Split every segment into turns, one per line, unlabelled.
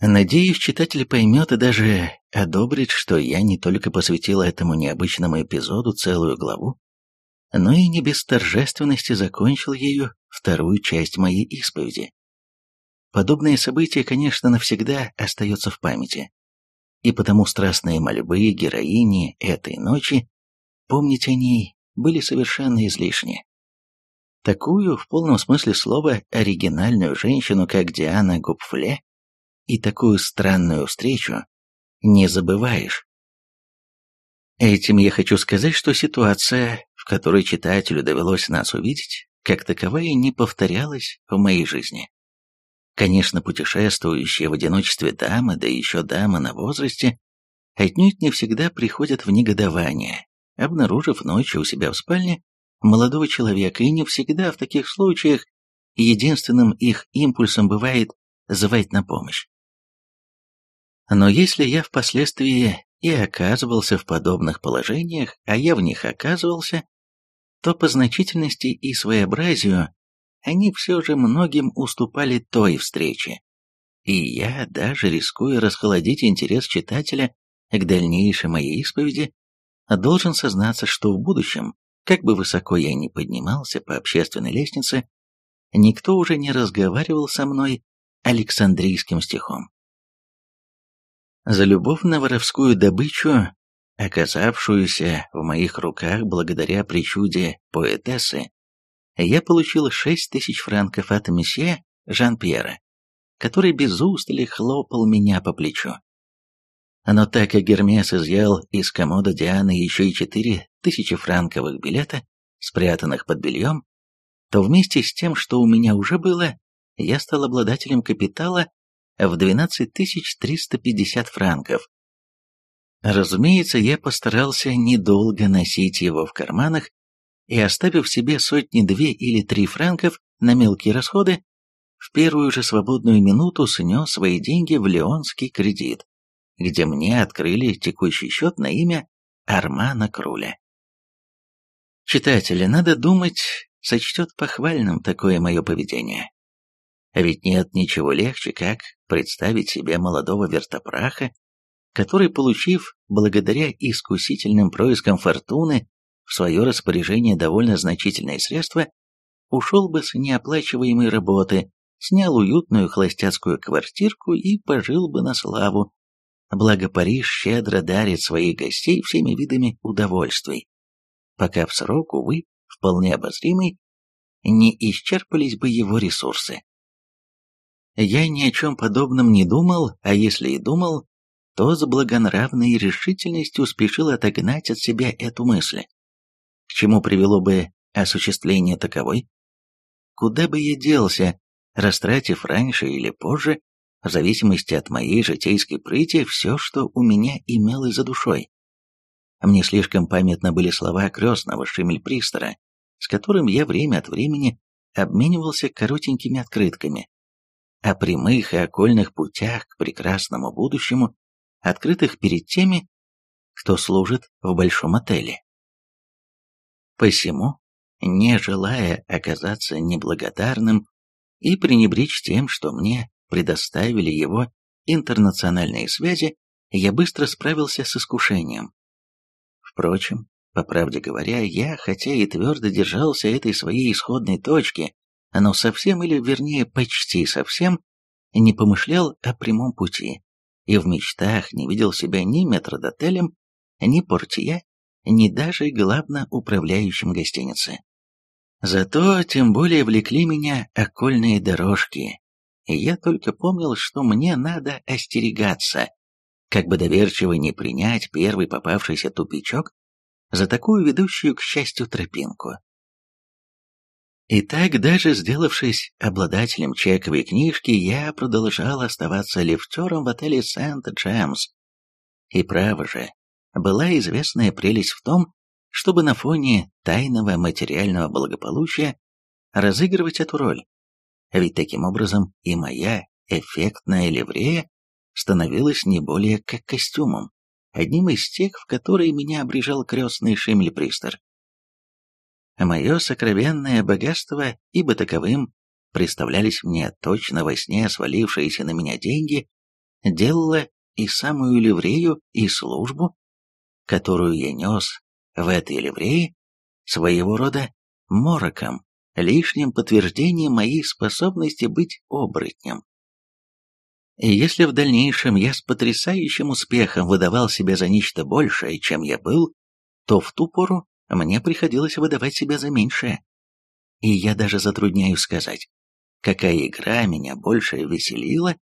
Надеюсь, читатель поймет и даже одобрит, что я не только посвятил этому необычному эпизоду целую главу, но и не без торжественности закончил ею вторую часть моей исповеди. Подобные события, конечно, навсегда остаются в памяти, и потому страстные мольбы героини этой ночи, помнить о ней, были совершенно излишни. Такую, в полном смысле слова, оригинальную женщину, как Диана Гупфле, и такую странную встречу не забываешь. Этим я хочу сказать, что ситуация, в которой читателю довелось нас увидеть, как таковая не повторялась в моей жизни. Конечно, путешествующие в одиночестве дамы, да еще дамы на возрасте, отнюдь не всегда приходят в негодование, обнаружив ночью у себя в спальне молодого человека, и не всегда в таких случаях единственным их импульсом бывает звать на помощь. Но если я впоследствии и оказывался в подобных положениях, а я в них оказывался, то по значительности и своеобразию они все же многим уступали той встрече. И я, даже рискуя расхолодить интерес читателя к дальнейшей моей исповеди, должен сознаться, что в будущем, как бы высоко я ни поднимался по общественной лестнице, никто уже не разговаривал со мной Александрийским стихом. За любовь на воровскую добычу, оказавшуюся в моих руках благодаря причуде поэтессы, я получил шесть тысяч франков от месье Жан-Пьера, который без устали хлопал меня по плечу. Но так как Гермес изъял из комода Дианы еще и четыре тысячи франковых билета, спрятанных под бельем, то вместе с тем, что у меня уже было, я стал обладателем капитала в 12 350 франков. Разумеется, я постарался недолго носить его в карманах и, оставив себе сотни-две или три франков на мелкие расходы, в первую же свободную минуту снес свои деньги в Леонский кредит, где мне открыли текущий счет на имя Армана Круля. Читатели, надо думать, сочтет похвальным такое мое поведение. А ведь нет ничего легче, как представить себе молодого вертопраха, который, получив благодаря искусительным проискам фортуны в свое распоряжение довольно значительные средства, ушел бы с неоплачиваемой работы, снял уютную холостяцкую квартирку и пожил бы на славу. Благо Париж щедро дарит своих гостей всеми видами удовольствий, пока в срок, увы, вполне обозримый, не исчерпались бы его ресурсы. Я ни о чем подобном не думал, а если и думал, то с благонравной решительностью спешил отогнать от себя эту мысль. К чему привело бы осуществление таковой? Куда бы я делся, растратив раньше или позже, в зависимости от моей житейской прыти, все, что у меня имелось за душой? Мне слишком памятны были слова крестного Шимельпристера, с которым я время от времени обменивался коротенькими открытками о прямых и окольных путях к прекрасному будущему, открытых перед теми, кто служит в большом отеле. Посему, не желая оказаться неблагодарным и пренебречь тем, что мне предоставили его интернациональные связи, я быстро справился с искушением. Впрочем, по правде говоря, я, хотя и твердо держался этой своей исходной точки, но совсем или, вернее, почти совсем не помышлял о прямом пути и в мечтах не видел себя ни метродотелем, ни портье, ни даже главно управляющим гостиницы. Зато тем более влекли меня окольные дорожки, и я только помнил, что мне надо остерегаться, как бы доверчиво не принять первый попавшийся тупичок за такую ведущую к счастью тропинку. И так, даже сделавшись обладателем чековой книжки, я продолжал оставаться лифтером в отеле Сент-Джемс. И право же, была известная прелесть в том, чтобы на фоне тайного материального благополучия разыгрывать эту роль. Ведь таким образом и моя эффектная ливрея становилась не более как костюмом, одним из тех, в которые меня обрежал крестный Шимли-Пристер. Мое сокровенное богатство, ибо таковым представлялись мне точно во сне свалившиеся на меня деньги, делала и самую ливрею, и службу, которую я нес в этой ливрее, своего рода мороком, лишним подтверждением моей способности быть оборотнем. И если в дальнейшем я с потрясающим успехом выдавал себя за нечто большее, чем я был, то в ту пору мне приходилось выдавать себя за меньшее. И я даже затрудняюсь сказать, какая игра меня больше веселила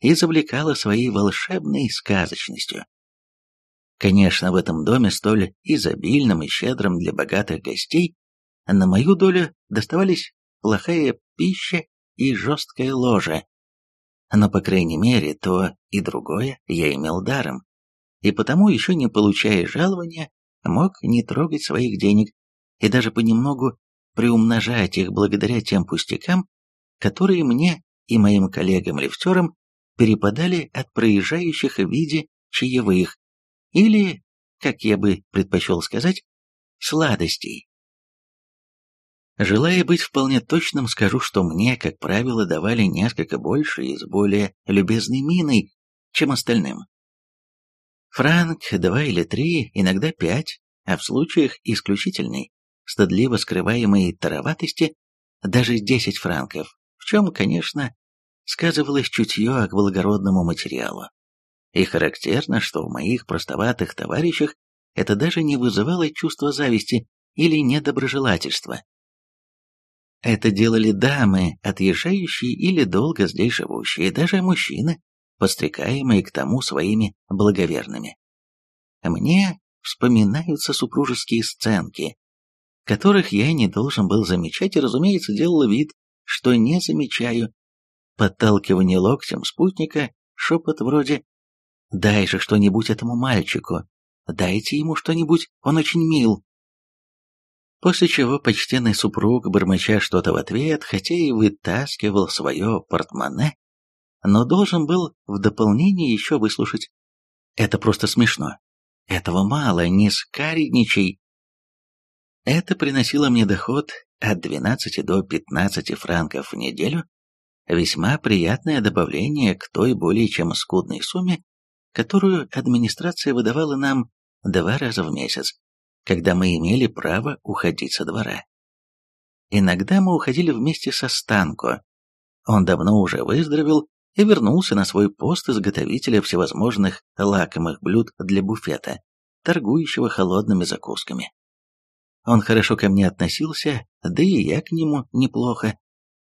и завлекала своей волшебной сказочностью. Конечно, в этом доме, столь изобильным и щедрым для богатых гостей, на мою долю доставались плохая пища и жесткое ложе. Но, по крайней мере, то и другое я имел даром, и потому, еще не получая жалования, мог не трогать своих денег и даже понемногу приумножать их благодаря тем пустякам, которые мне и моим коллегам-лифтерам перепадали от проезжающих в виде чаевых, или, как я бы предпочел сказать, сладостей. Желая быть вполне точным, скажу, что мне, как правило, давали несколько больше и с более любезной миной, чем остальным. Франк, два или три, иногда пять, а в случаях исключительной, стыдливо скрываемой тароватости, даже десять франков, в чем, конечно, сказывалось чутье к благородному материалу. И характерно, что в моих простоватых товарищах это даже не вызывало чувства зависти или недоброжелательства. Это делали дамы, отъезжающие или долго здесь живущие, даже мужчины, подстрекаемые к тому своими благоверными. Мне вспоминаются супружеские сценки, которых я не должен был замечать и, разумеется, делал вид, что не замечаю. Подталкивание локтем спутника, шепот вроде «Дай же что-нибудь этому мальчику, дайте ему что-нибудь, он очень мил». После чего почтенный супруг, бормоча что-то в ответ, хотя и вытаскивал свое портмоне, но должен был в дополнение еще выслушать. Это просто смешно. Этого мало, не скаредничай. Это приносило мне доход от 12 до 15 франков в неделю, весьма приятное добавление к той более чем скудной сумме, которую администрация выдавала нам два раза в месяц, когда мы имели право уходить со двора. Иногда мы уходили вместе со Станко. Он давно уже выздоровел и вернулся на свой пост изготовителя всевозможных лакомых блюд для буфета, торгующего холодными закусками. Он хорошо ко мне относился, да и я к нему неплохо,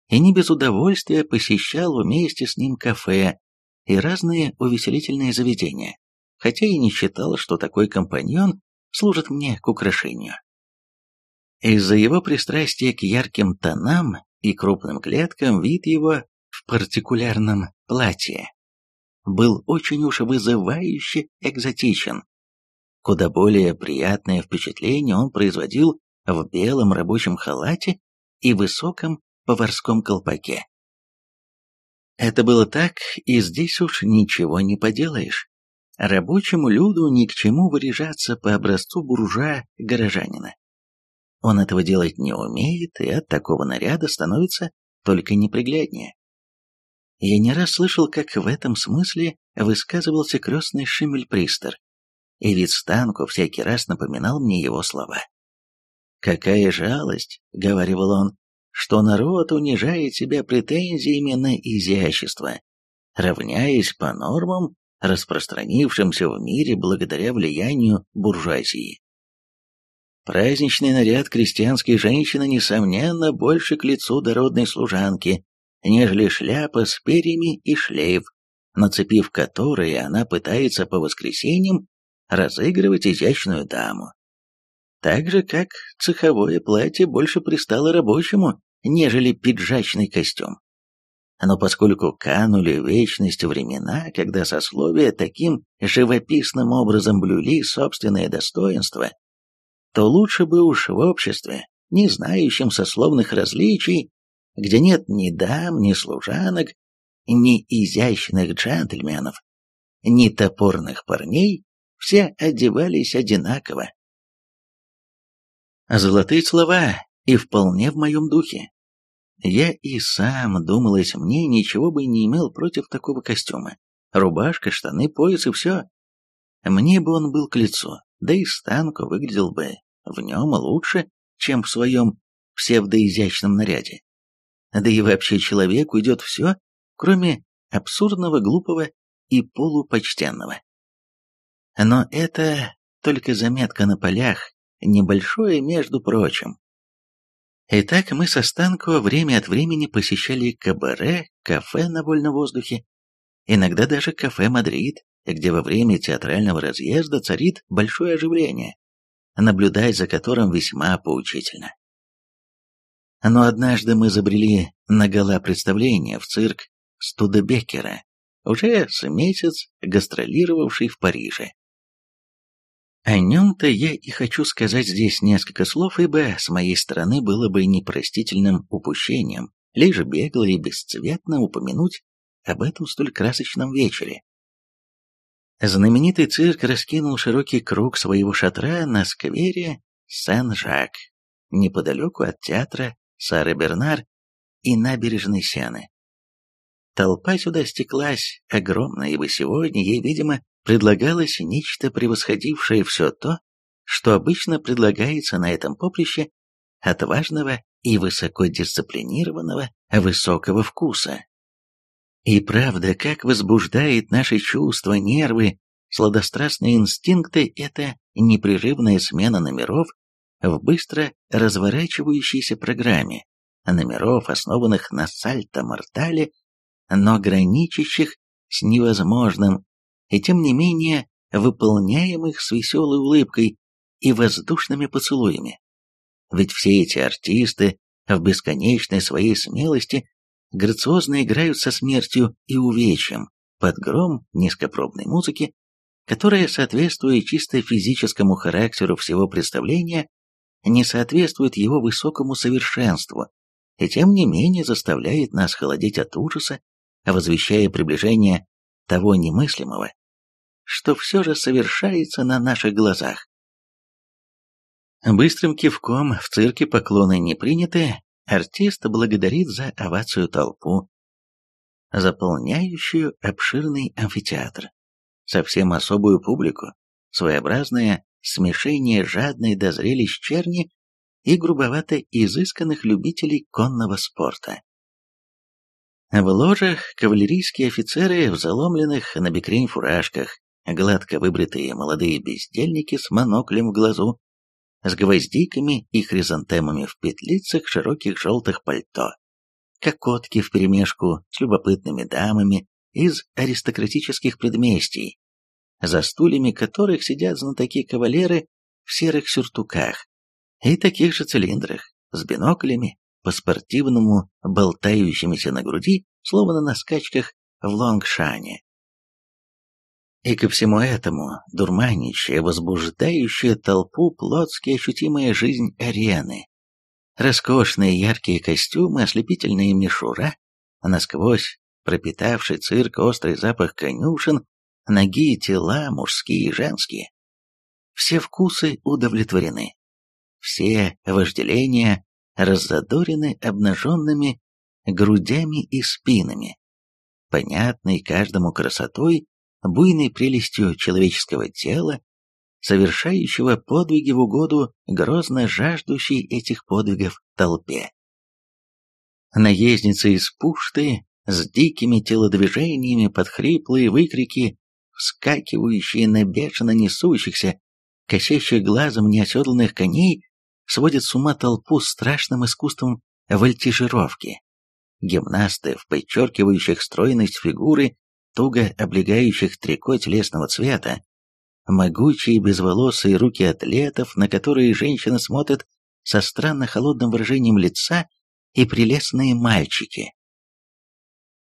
и не без удовольствия посещал вместе с ним кафе и разные увеселительные заведения, хотя и не считал, что такой компаньон служит мне к украшению. Из-за его пристрастия к ярким тонам и крупным клеткам вид его партикулярном платье был очень уж вызывающе экзотичен. Куда более приятное впечатление он производил в белом рабочем халате и высоком поварском колпаке. Это было так, и здесь уж ничего не поделаешь. Рабочему люду ни к чему выряжаться по образцу буржуа-горожанина. Он этого делать не умеет, и от такого наряда становится только непригляднее. Я не раз слышал, как в этом смысле высказывался крестный Шиммельпристер, и вид Станку всякий раз напоминал мне его слова. «Какая жалость», — говорил он, — «что народ унижает себя претензиями на изящество, равняясь по нормам, распространившимся в мире благодаря влиянию буржуазии. Праздничный наряд крестьянской женщины, несомненно, больше к лицу дородной служанки, нежели шляпа с перьями и шлейф, нацепив которые она пытается по воскресеньям разыгрывать изящную даму. Так же, как цеховое платье больше пристало рабочему, нежели пиджачный костюм. Но поскольку канули вечность времена, когда сословия таким живописным образом блюли собственное достоинство, то лучше бы уж в обществе, не знающем сословных различий, где нет ни дам, ни служанок, ни изящных джентльменов, ни топорных парней, все одевались одинаково. Золотые слова и вполне в моем духе. Я и сам, думалось мне, ничего бы не имел против такого костюма, Рубашка, штаны, пояс и все. Мне бы он был к лицу, да и Станко выглядел бы в нем лучше, чем в своем псевдоизящном наряде. Да и вообще человеку идет все, кроме абсурдного, глупого и полупочтенного. Но это только заметка на полях, небольшое между прочим. Итак, мы со Станко время от времени посещали кабаре, кафе на вольном воздухе, иногда даже кафе «Мадрид», где во время театрального разъезда царит большое оживление, наблюдать за которым весьма поучительно. Но однажды мы забрели на гала-представление в цирк Студебекера, уже с месяц гастролировавший в Париже. О нем-то я и хочу сказать здесь несколько слов, ибо с моей стороны было бы непростительным упущением лишь бегло и бесцветно упомянуть об этом столь красочном вечере. Знаменитый цирк раскинул широкий круг своего шатра на сквере Сен-Жак, неподалеку от театра Сары Бернар и набережной Сены. Толпа сюда стеклась огромная, ибо сегодня ей, видимо, предлагалось нечто превосходившее все то, что обычно предлагается на этом поприще отважного и высокодисциплинированного высокого вкуса. И правда, как возбуждает наши чувства, нервы, сладострастные инстинкты эта непрерывная смена номеров в быстро разворачивающейся программе, номеров, основанных на сальто-мортале, но граничащих с невозможным, и тем не менее выполняемых с веселой улыбкой и воздушными поцелуями. Ведь все эти артисты в бесконечной своей смелости грациозно играют со смертью и увечьем под гром низкопробной музыки, которая, соответствуя чисто физическому характеру всего представления, не соответствует его высокому совершенству, и тем не менее заставляет нас холодеть от ужаса, возвещая приближение того немыслимого, что все же совершается на наших глазах. Быстрым кивком в цирке поклоны не приняты, артист благодарит за овацию толпу, заполняющую обширный амфитеатр, совсем особую публику, своеобразное смешение жадной до зрелищ черни и грубовато изысканных любителей конного спорта. В ложах кавалерийские офицеры в заломленных на бекрень фуражках, гладко выбритые молодые бездельники с моноклем в глазу, с гвоздиками и хризантемами в петлицах широких желтых пальто, кокотки вперемешку с любопытными дамами из аристократических предместий, за стульями которых сидят знатоки кавалеры в серых сюртуках и таких же цилиндрах, с биноклями, по-спортивному болтающимися на груди, словно на скачках в лонгшане. И ко всему этому дурманящая, возбуждающая толпу плотски ощутимая жизнь арены. Роскошные яркие костюмы, ослепительная мишура, насквозь пропитавший цирк острый запах конюшен, ноги тела, мужские и женские. Все вкусы удовлетворены. Все вожделения раззадорены обнаженными грудями и спинами, понятной каждому красотой буйной прелестью человеческого тела, совершающего подвиги в угоду грозно жаждущей этих подвигов толпе. Наездницы из пушты с дикими телодвижениями под хриплые выкрики, вскакивающие на бешено несущихся, косящих глазом неоседланных коней, сводят с ума толпу страшным искусством вольтижировки. Гимнасты в подчеркивающих стройность фигуры туго облегающих трико телесного цвета, могучие безволосые руки атлетов, на которые женщина смотрит со странно холодным выражением лица, и прелестные мальчики.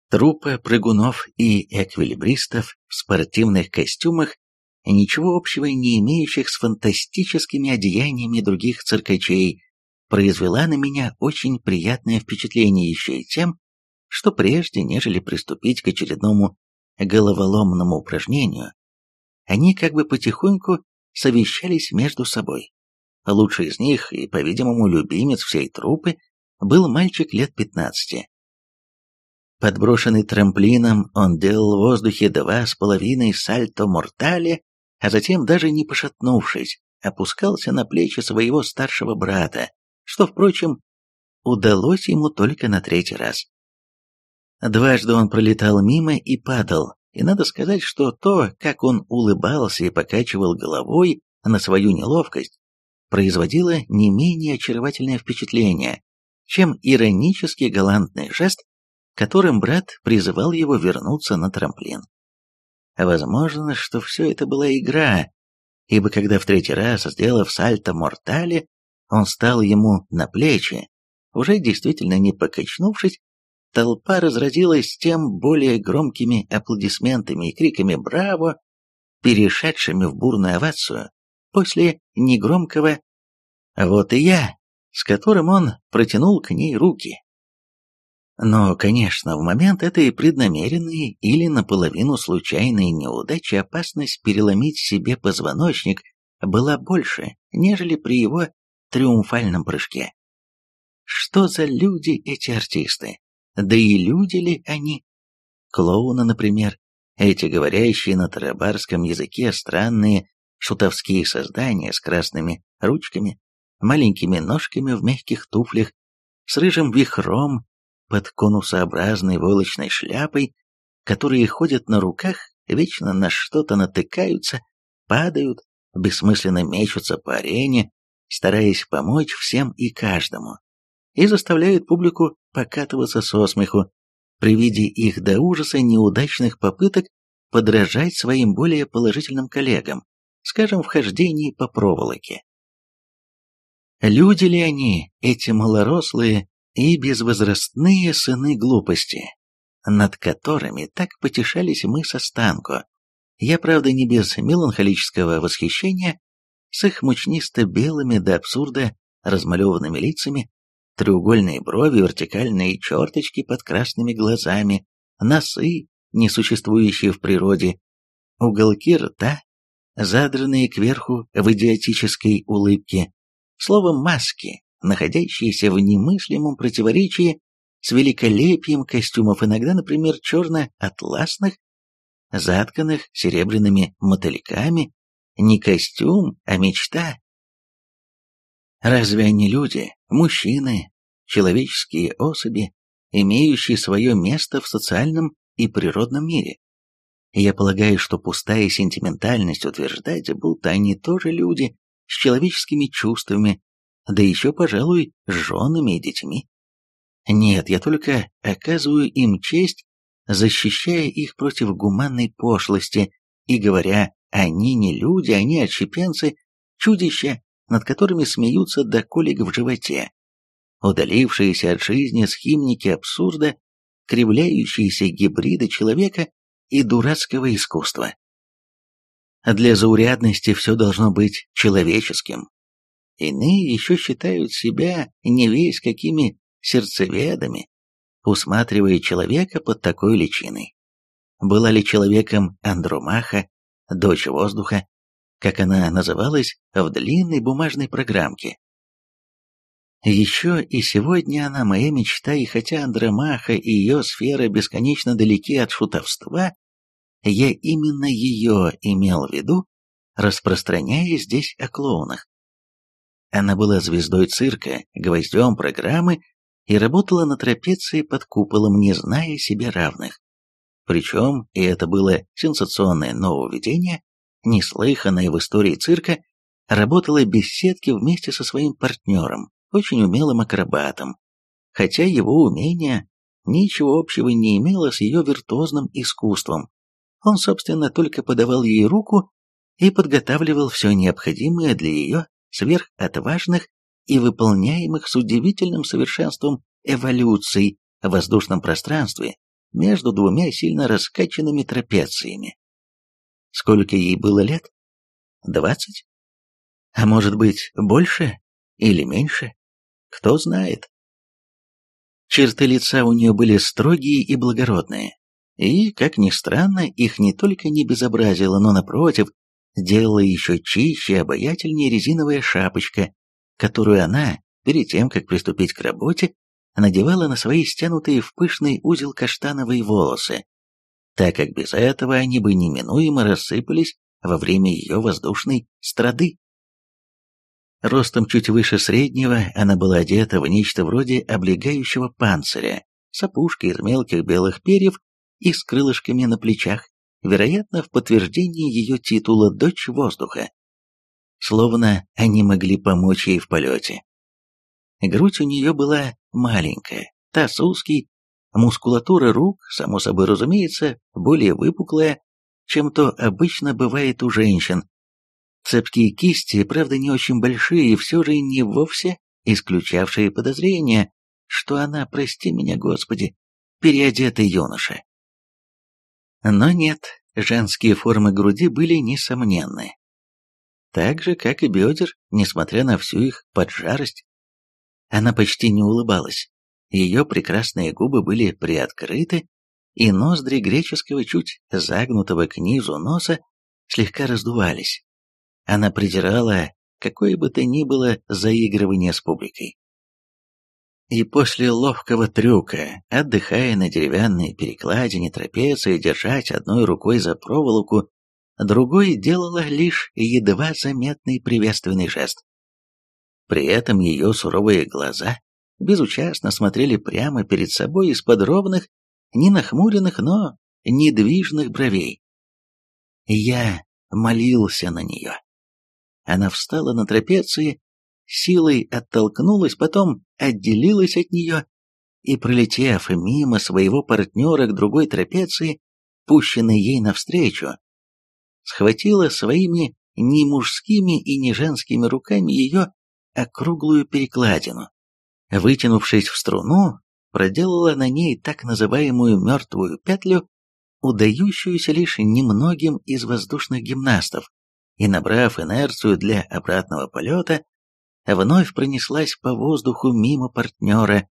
Трупы прыгунов и эквилибристов в спортивных костюмах, ничего общего не имеющих с фантастическими одеяниями других циркачей, произвела на меня очень приятное впечатление еще и тем, что прежде, нежели приступить к очередному головоломному упражнению, они как бы потихоньку совещались между собой. Лучший из них и, по-видимому, любимец всей труппы был мальчик лет пятнадцати. Подброшенный трамплином, он делал в воздухе два с половиной сальто-мортале, а затем, даже не пошатнувшись, опускался на плечи своего старшего брата, что, впрочем, удалось ему только на третий раз. Дважды он пролетал мимо и падал, и надо сказать, что то, как он улыбался и покачивал головой на свою неловкость, производило не менее очаровательное впечатление, чем иронический галантный жест, которым брат призывал его вернуться на трамплин. Возможно, что все это была игра, ибо когда в третий раз, сделав сальто мортале, он стал ему на плечи, уже действительно не покачнувшись, толпа разразилась тем более громкими аплодисментами и криками «Браво!», перешедшими в бурную овацию после негромкого «Вот и я!», с которым он протянул к ней руки. Но, конечно, в момент этой преднамеренной или наполовину случайной неудачи опасность переломить себе позвоночник была больше, нежели при его триумфальном прыжке. Что за люди эти артисты? Да и люди ли они? Клоуны, например, эти говорящие на тарабарском языке странные шутовские создания с красными ручками, маленькими ножками в мягких туфлях, с рыжим вихром под конусообразной волочной шляпой, которые ходят на руках, вечно на что-то натыкаются, падают, бессмысленно мечутся по арене, стараясь помочь всем и каждому, и заставляют публику покатываться со смеху при виде их до ужаса неудачных попыток подражать своим более положительным коллегам, скажем, в хождении по проволоке. Люди ли они, эти малорослые и безвозрастные сыны глупости, над которыми так потешались мы со Станко. Я, правда, не без меланхолического восхищения, с их мучнисто-белыми до абсурда размалеванными лицами, треугольные брови, вертикальные черточки под красными глазами, носы, несуществующие в природе, уголки рта, задранные кверху в идиотической улыбке, словом маски, находящиеся в немыслимом противоречии с великолепием костюмов, иногда, например, черно-атласных, затканных серебряными мотыльками, не костюм, а мечта. Разве они люди, мужчины, человеческие особи, имеющие свое место в социальном и природном мире? Я полагаю, что пустая сентиментальность утверждать, будто они тоже люди с человеческими чувствами, да еще, пожалуй, с женами и детьми. Нет, я только оказываю им честь, защищая их против гуманной пошлости и говоря, они не люди, они отщепенцы, чудища, над которыми смеются до колик в животе. Удалившиеся от жизни схимники абсурда, кривляющиеся гибриды человека и дурацкого искусства. Для заурядности все должно быть человеческим, Иные еще считают себя не весь какими сердцеведами, усматривая человека под такой личиной. Была ли человеком Андромаха, дочь воздуха, как она называлась в длинной бумажной программке? Еще и сегодня она моя мечта, и хотя Андромаха и ее сфера бесконечно далеки от шутовства, я именно ее имел в виду, распространяя здесь о клоунах. Она была звездой цирка, гвоздем программы и работала на трапеции под куполом, не зная себе равных. Причем, и это было сенсационное нововведение, неслыханное в истории цирка, работала без сетки вместе со своим партнером, очень умелым акробатом, хотя его умение ничего общего не имело с ее виртуозным искусством. Он, собственно, только подавал ей руку и подготавливал все необходимое для ее сверхотважных и выполняемых с удивительным совершенством эволюций в воздушном пространстве между двумя сильно раскачанными трапециями. Сколько ей было лет? Двадцать? А может быть, больше или меньше? Кто знает. Черты лица у нее были строгие и благородные, и, как ни странно, их не только не безобразило, но, напротив, делала еще чище и обаятельнее резиновая шапочка, которую она, перед тем, как приступить к работе, надевала на свои стянутые в пышный узел каштановые волосы, так как без этого они бы неминуемо рассыпались во время ее воздушной страды. Ростом чуть выше среднего, она была одета в нечто вроде облегающего панциря, с опушкой из мелких белых перьев и с крылышками на плечах, вероятно, в подтверждении ее титула «Дочь воздуха». Словно они могли помочь ей в полете. Грудь у нее была маленькая, таз узкий, мускулатура рук, само собой разумеется, более выпуклая, чем то обычно бывает у женщин. Цепкие кисти, правда, не очень большие, и все же не вовсе исключавшие подозрения, что она, прости меня, Господи, переодетый юноша. Но нет, женские формы груди были несомненны. Так же, как и бедер, несмотря на всю их поджарость. Она почти не улыбалась. Ее прекрасные губы были приоткрыты, и ноздри греческого чуть загнутого к низу носа слегка раздувались. Она придирала какое бы то ни было заигрывание с публикой. И после ловкого трюка, отдыхая на деревянной перекладине трапеции, держать одной рукой за проволоку, другой делала лишь едва заметный приветственный жест. При этом ее суровые глаза безучастно смотрели прямо перед собой из-под ровных, не нахмуренных, но недвижных бровей. Я молился на нее. Она встала на трапеции, силой оттолкнулась, потом отделилась от нее и, пролетев мимо своего партнера к другой трапеции, пущенной ей навстречу, схватила своими ни мужскими и ни женскими руками ее округлую перекладину. Вытянувшись в струну, проделала на ней так называемую мертвую петлю, удающуюся лишь немногим из воздушных гимнастов, и, набрав инерцию для обратного полета, вновь пронеслась по воздуху мимо партнера,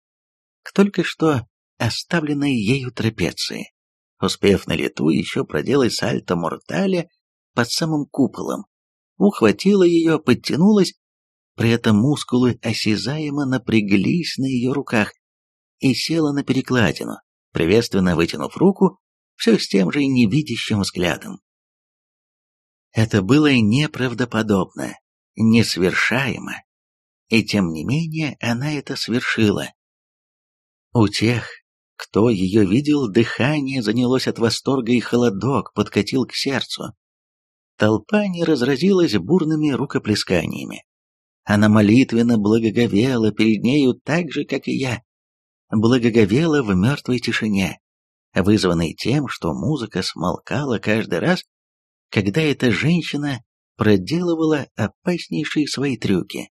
к только что оставленной ею трапеции, успев на лету еще проделать сальто мортале под самым куполом, ухватила ее, подтянулась, при этом мускулы осязаемо напряглись на ее руках и села на перекладину, приветственно вытянув руку, все с тем же невидящим взглядом. Это было неправдоподобно, несвершаемо, и тем не менее она это свершила. У тех, кто ее видел, дыхание занялось от восторга и холодок подкатил к сердцу. Толпа не разразилась бурными рукоплесканиями. Она молитвенно благоговела перед нею так же, как и я. Благоговела в мертвой тишине, вызванной тем, что музыка смолкала каждый раз, когда эта женщина проделывала опаснейшие свои трюки.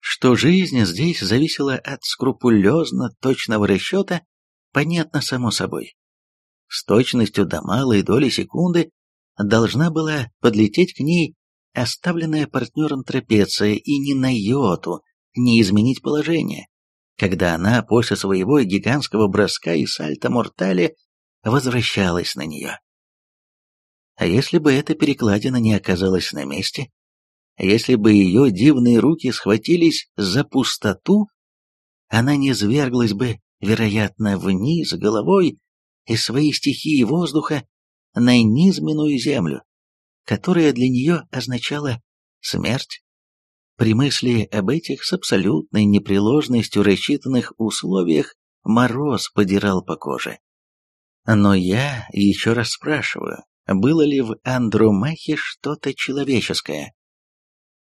Что жизнь здесь зависела от скрупулезно точного расчета, понятно само собой. С точностью до малой доли секунды должна была подлететь к ней оставленная партнером трапеция и ни на йоту не изменить положение, когда она после своего гигантского броска и сальто мортали возвращалась на нее. А если бы эта перекладина не оказалась на месте, если бы ее дивные руки схватились за пустоту, она не зверглась бы, вероятно, вниз головой из своей стихии воздуха на низменную землю, которая для нее означала смерть. При мысли об этих с абсолютной непреложностью рассчитанных условиях мороз подирал по коже. Но я еще раз спрашиваю, было ли в Андромахе что-то человеческое?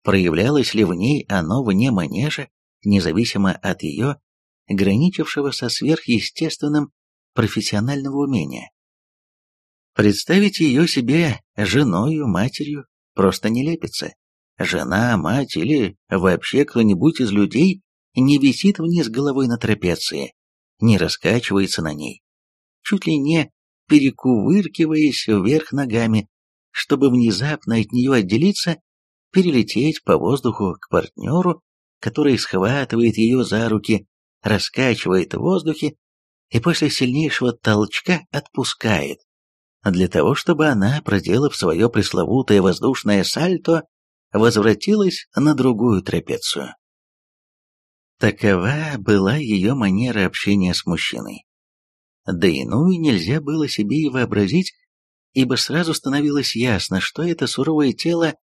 Проявлялось ли в ней оно вне манежа, независимо от ее, граничившего со сверхъестественным профессионального умения. Представить ее себе женою, матерью просто не лепится. Жена, мать или вообще кто-нибудь из людей не висит вниз головой на трапеции, не раскачивается на ней, чуть ли не перекувыркиваясь вверх ногами, чтобы внезапно от нее отделиться перелететь по воздуху к партнеру, который схватывает ее за руки, раскачивает в воздухе и после сильнейшего толчка отпускает, для того, чтобы она, проделав свое пресловутое воздушное сальто, возвратилась на другую трапецию. Такова была ее манера общения с мужчиной. Да иную нельзя было себе и вообразить, ибо сразу становилось ясно, что это суровое тело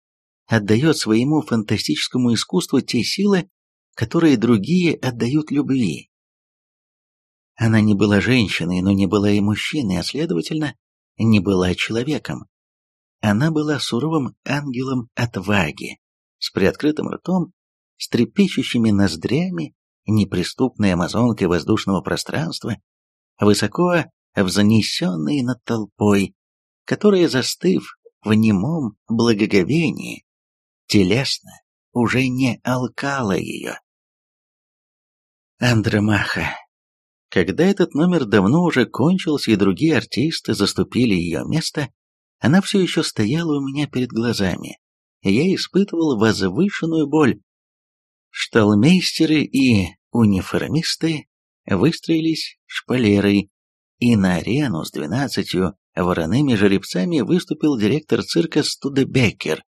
отдает своему фантастическому искусству те силы, которые другие отдают любви. Она не была женщиной, но не была и мужчиной, а следовательно, не была человеком. Она была суровым ангелом отваги, с приоткрытым ртом, с трепещущими ноздрями, неприступной амазонкой воздушного пространства, высоко взнесенной над толпой, которая, застыв в немом благоговении, телесно уже не алкала ее. Андромаха. Когда этот номер давно уже кончился и другие артисты заступили ее место, она все еще стояла у меня перед глазами. Я испытывал возвышенную боль. Шталмейстеры и униформисты выстроились шпалерой, и на арену с двенадцатью вороными жеребцами выступил директор цирка Студебеккер,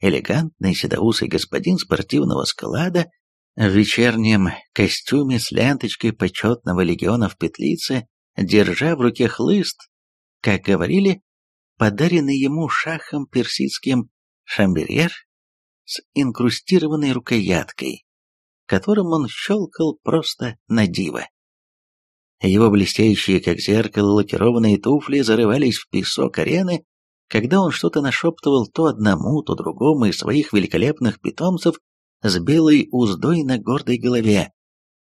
элегантный седоусый господин спортивного склада в вечернем костюме с ленточкой почетного легиона в петлице, держа в руке хлыст, как говорили, подаренный ему шахом персидским шамберьер с инкрустированной рукояткой, которым он щелкал просто на диво. Его блестящие, как зеркало, лакированные туфли зарывались в песок арены, когда он что-то нашептывал то одному, то другому из своих великолепных питомцев с белой уздой на гордой голове,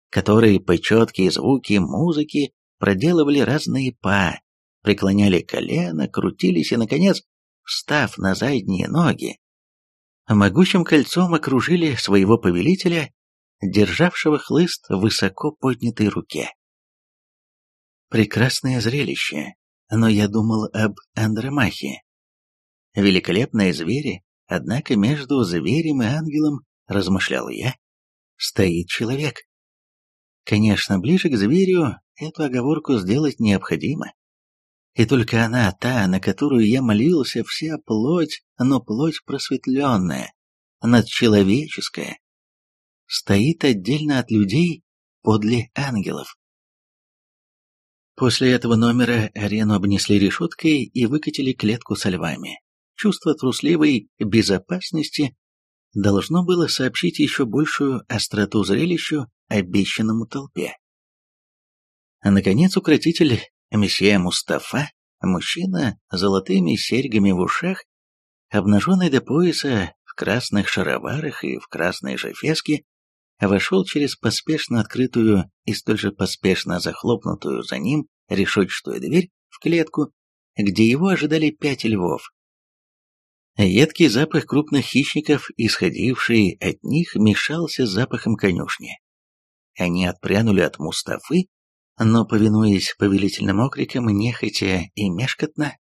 которые по четкие звуки музыки проделывали разные па, преклоняли колено, крутились и, наконец, встав на задние ноги, могучим кольцом окружили своего повелителя, державшего хлыст в высоко поднятой руке. Прекрасное зрелище, но я думал об Андромахе. Великолепные звери, однако между зверем и ангелом, размышлял я, стоит человек. Конечно, ближе к зверю эту оговорку сделать необходимо. И только она, та, на которую я молился, вся плоть, но плоть просветленная, надчеловеческая, стоит отдельно от людей подле ангелов. После этого номера арену обнесли решеткой и выкатили клетку со львами. Чувство трусливой безопасности должно было сообщить еще большую остроту зрелищу обещанному толпе. А наконец укротитель месье Мустафа, мужчина с золотыми серьгами в ушах, обнаженный до пояса в красных шароварах и в красной же феске, вошел через поспешно открытую и столь же поспешно захлопнутую за ним решетчатую дверь в клетку, где его ожидали пять львов. Едкий запах крупных хищников, исходивший от них, мешался с запахом конюшни. Они отпрянули от Мустафы, но, повинуясь повелительным окрикам, нехотя и мешкотно,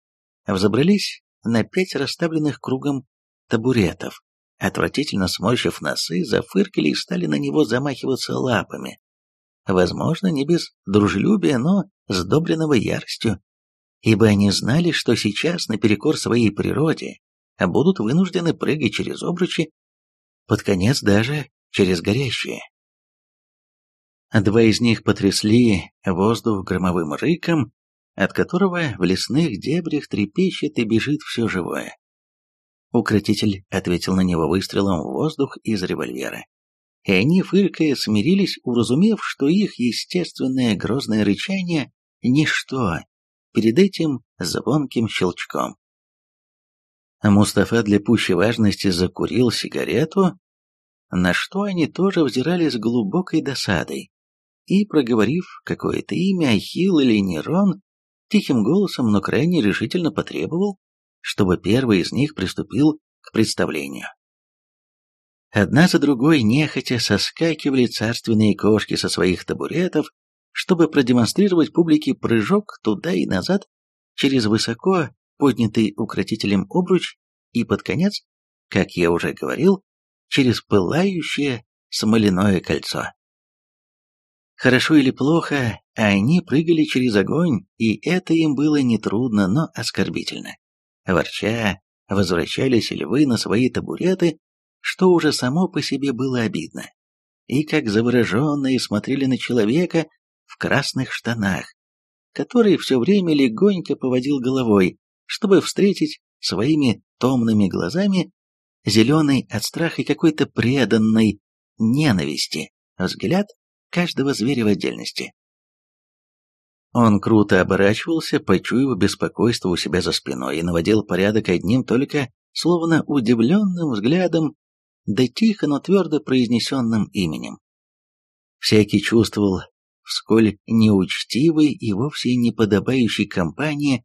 взобрались на пять расставленных кругом табуретов, отвратительно сморщив носы, зафыркали и стали на него замахиваться лапами. Возможно, не без дружелюбия, но сдобренного яростью, ибо они знали, что сейчас, наперекор своей природе, будут вынуждены прыгать через обручи, под конец даже через горящие. Два из них потрясли воздух громовым рыком, от которого в лесных дебрях трепещет и бежит все живое. Укротитель ответил на него выстрелом в воздух из револьвера. И они, фыркая, смирились, уразумев, что их естественное грозное рычание — ничто перед этим звонким щелчком. Мустафа для пущей важности закурил сигарету, на что они тоже взирали с глубокой досадой, и, проговорив какое-то имя, Ахилл или Нерон, тихим голосом, но крайне решительно потребовал, чтобы первый из них приступил к представлению. Одна за другой нехотя соскакивали царственные кошки со своих табуретов, чтобы продемонстрировать публике прыжок туда и назад через высоко поднятый укротителем обруч и под конец, как я уже говорил, через пылающее смоляное кольцо. Хорошо или плохо, они прыгали через огонь, и это им было нетрудно, но оскорбительно. Ворча, возвращались львы на свои табуреты, что уже само по себе было обидно. и как завороженные смотрели на человека в красных штанах, который все время легонько поводил головой, чтобы встретить своими томными глазами зеленый от страха и какой-то преданной ненависти взгляд каждого зверя в отдельности. Он круто оборачивался, почуяв беспокойство у себя за спиной, и наводил порядок одним только, словно удивленным взглядом, да тихо, но твердо произнесенным именем. Всякий чувствовал, в сколь неучтивой и вовсе не подобающей компании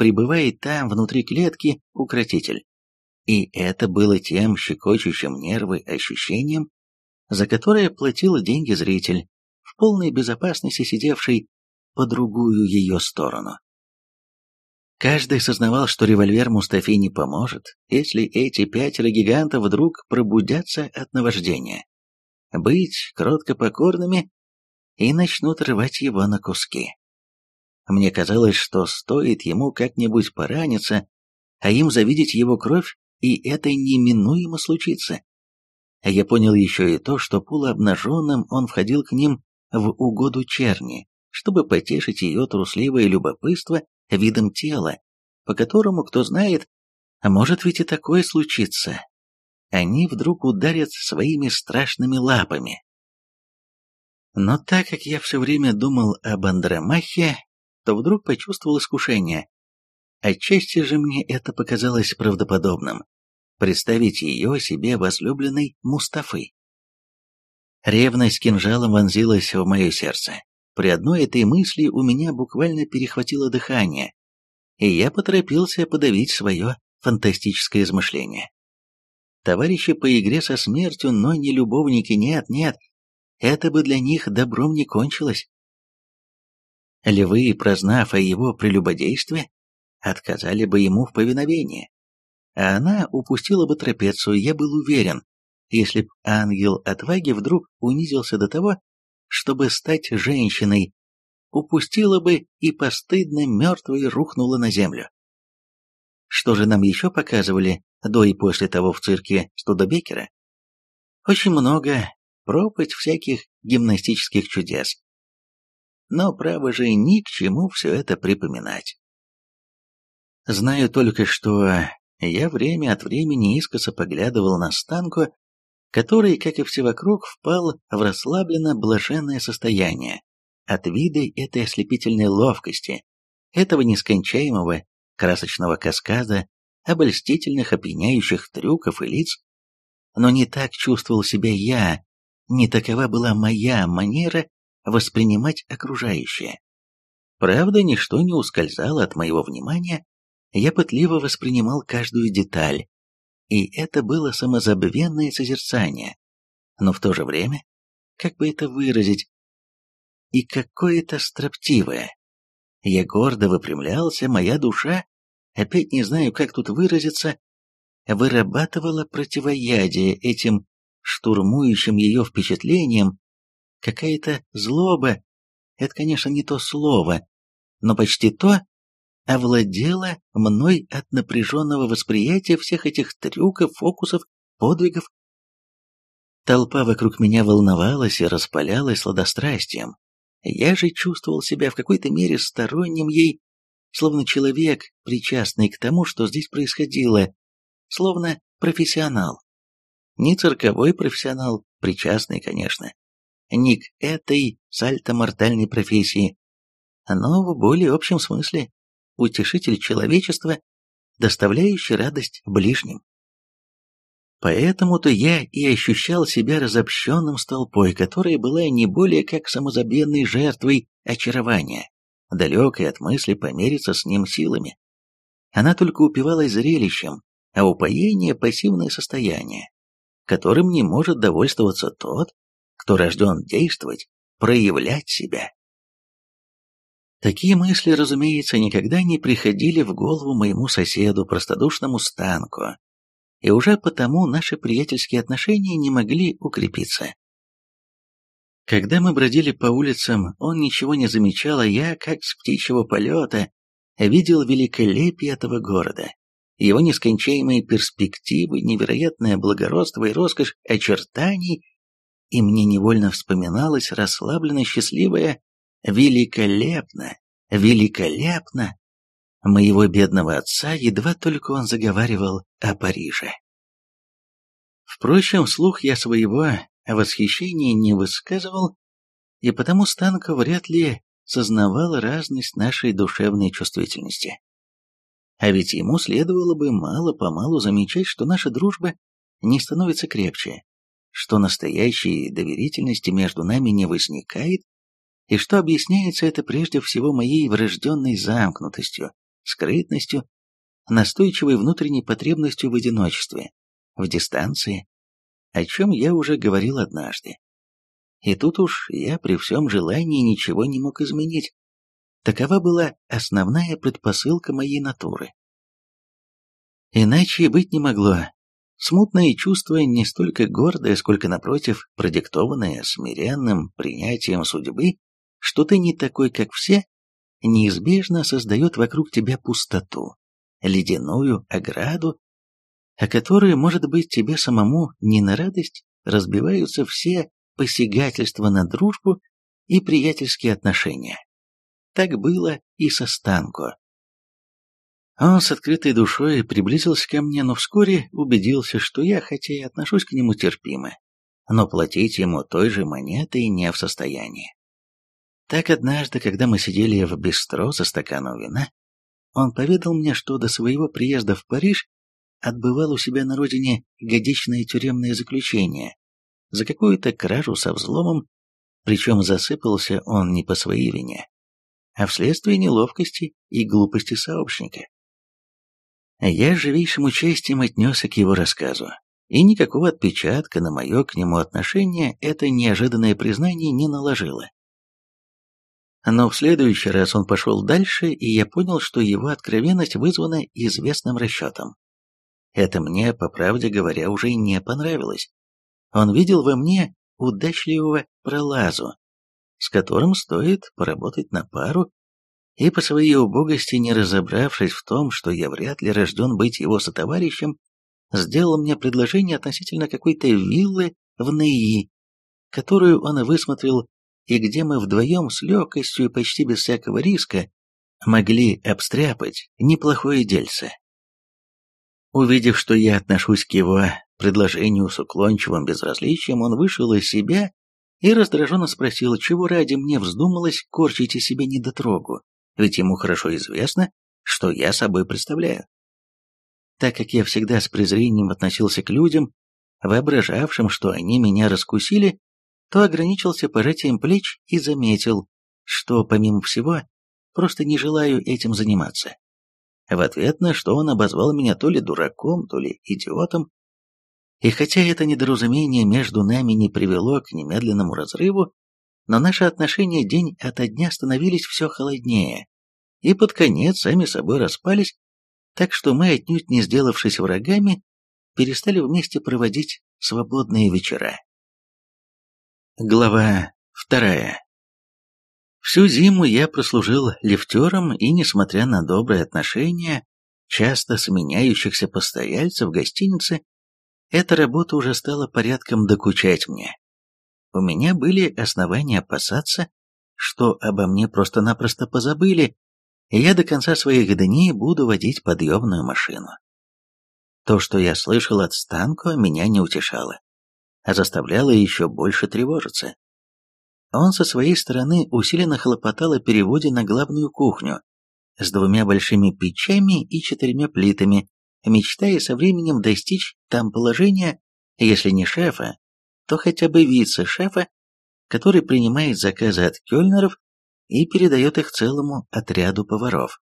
пребывает там, внутри клетки, укротитель. И это было тем щекочущим нервы ощущением, за которое платил деньги зритель, в полной безопасности сидевший по другую ее сторону. Каждый сознавал, что револьвер Мустафи не поможет, если эти пятеро гигантов вдруг пробудятся от наваждения. Быть кротко покорными и начнут рвать его на куски. Мне казалось, что стоит ему как-нибудь пораниться, а им завидеть его кровь, и это неминуемо случится. Я понял еще и то, что полуобнаженным он входил к ним в угоду черни, чтобы потешить ее трусливое любопытство видом тела, по которому, кто знает, а может ведь и такое случиться. Они вдруг ударят своими страшными лапами. Но так как я все время думал об Андромахе, то вдруг почувствовал искушение. Отчасти же мне это показалось правдоподобным. Представить ее себе возлюбленной Мустафы. Ревность кинжалом вонзилась в мое сердце. При одной этой мысли у меня буквально перехватило дыхание, и я поторопился подавить свое фантастическое измышление. Товарищи по игре со смертью, но не любовники, нет, нет, это бы для них добром не кончилось. Львы, прознав о его прелюбодействе, отказали бы ему в повиновении, а она упустила бы трапецию, я был уверен, если б ангел отваги вдруг унизился до того, чтобы стать женщиной, упустила бы и постыдно мертвой рухнула на землю. Что же нам еще показывали до и после того в цирке Студебекера? Очень много, пропасть всяких гимнастических чудес. Но, право же, ни к чему все это припоминать. Знаю только, что я время от времени искоса поглядывал на Станку который, как и все вокруг, впал в расслабленно-блаженное состояние от вида этой ослепительной ловкости, этого нескончаемого красочного каскада, обольстительных опьяняющих трюков и лиц. Но не так чувствовал себя я, не такова была моя манера воспринимать окружающее. Правда, ничто не ускользало от моего внимания, я пытливо воспринимал каждую деталь, и это было самозабвенное созерцание, но в то же время, как бы это выразить, и какое-то строптивое. Я гордо выпрямлялся, моя душа, опять не знаю, как тут выразиться, вырабатывала противоядие этим штурмующим ее впечатлением, какая-то злоба, это, конечно, не то слово, но почти то, овладела мной от напряженного восприятия всех этих трюков, фокусов, подвигов. Толпа вокруг меня волновалась и распалялась сладострастием. Я же чувствовал себя в какой-то мере сторонним ей, словно человек, причастный к тому, что здесь происходило, словно профессионал. Не цирковой профессионал, причастный, конечно, не к этой сальто-мортальной профессии, но в более общем смысле утешитель человечества, доставляющий радость ближним. Поэтому-то я и ощущал себя разобщенным с толпой, которая была не более как самозабвенной жертвой очарования, далекой от мысли помериться с ним силами. Она только упивалась зрелищем, а упоение – пассивное состояние, которым не может довольствоваться тот, кто рожден действовать, проявлять себя. Такие мысли, разумеется, никогда не приходили в голову моему соседу, простодушному Станку, и уже потому наши приятельские отношения не могли укрепиться. Когда мы бродили по улицам, он ничего не замечал, а я, как с птичьего полета, видел великолепие этого города, его нескончаемые перспективы, невероятное благородство и роскошь очертаний, и мне невольно вспоминалось расслабленно счастливое «великолепно, великолепно» моего бедного отца, едва только он заговаривал о Париже. Впрочем, вслух я своего восхищения не высказывал, и потому Станко вряд ли сознавал разность нашей душевной чувствительности. А ведь ему следовало бы мало-помалу замечать, что наша дружба не становится крепче, что настоящей доверительности между нами не возникает, и что объясняется это прежде всего моей врожденной замкнутостью, скрытностью, настойчивой внутренней потребностью в одиночестве, в дистанции, о чем я уже говорил однажды. И тут уж я при всем желании ничего не мог изменить. Такова была основная предпосылка моей натуры. Иначе быть не могло. Смутное чувство не столько гордое, сколько, напротив, продиктованное смиренным принятием судьбы, что ты не такой, как все, неизбежно создает вокруг тебя пустоту, ледяную ограду, о которой, может быть, тебе самому не на радость, разбиваются все посягательства на дружбу и приятельские отношения. Так было и со Станко. Он с открытой душой приблизился ко мне, но вскоре убедился, что я, хотя и отношусь к нему терпимо, но платить ему той же монетой не в состоянии. Так однажды, когда мы сидели в бистро за стаканом вина, он поведал мне, что до своего приезда в Париж отбывал у себя на родине годичное тюремное заключение за какую-то кражу со взломом, причем засыпался он не по своей вине, а вследствие неловкости и глупости сообщника. Я с живейшим участием отнесся к его рассказу, и никакого отпечатка на мое к нему отношение это неожиданное признание не наложило. Но в следующий раз он пошел дальше, и я понял, что его откровенность вызвана известным расчетом. Это мне, по правде говоря, уже не понравилось. Он видел во мне удачливого пролазу, с которым стоит поработать на пару, и по своей убогости, не разобравшись в том, что я вряд ли рожден быть его сотоварищем, сделал мне предложение относительно какой-то виллы в Неи, которую он высмотрел и где мы вдвоем с легкостью и почти без всякого риска могли обстряпать неплохое дельце. Увидев, что я отношусь к его предложению с уклончивым безразличием, он вышел из себя и раздраженно спросил, чего ради мне вздумалось корчить из себя недотрогу, ведь ему хорошо известно, что я собой представляю. Так как я всегда с презрением относился к людям, воображавшим, что они меня раскусили, то ограничился пожатием плеч и заметил, что, помимо всего, просто не желаю этим заниматься. В ответ на что он обозвал меня то ли дураком, то ли идиотом. И хотя это недоразумение между нами не привело к немедленному разрыву, но наши отношения день ото дня становились все холоднее, и под конец сами собой распались, так что мы, отнюдь не сделавшись врагами, перестали вместе проводить свободные вечера. Глава вторая. Всю зиму я прослужил лифтером, и, несмотря на добрые отношения, часто сменяющихся постояльцев в гостинице, эта работа уже стала порядком докучать мне. У меня были основания опасаться, что обо мне просто-напросто позабыли, и я до конца своих дней буду водить подъемную машину. То, что я слышал от Станко, меня не утешало а заставляло еще больше тревожиться. Он со своей стороны усиленно хлопотал о переводе на главную кухню с двумя большими печами и четырьмя плитами, мечтая со временем достичь там положения, если не шефа, то хотя бы вице-шефа, который принимает заказы от кельнеров и передает их целому отряду поваров.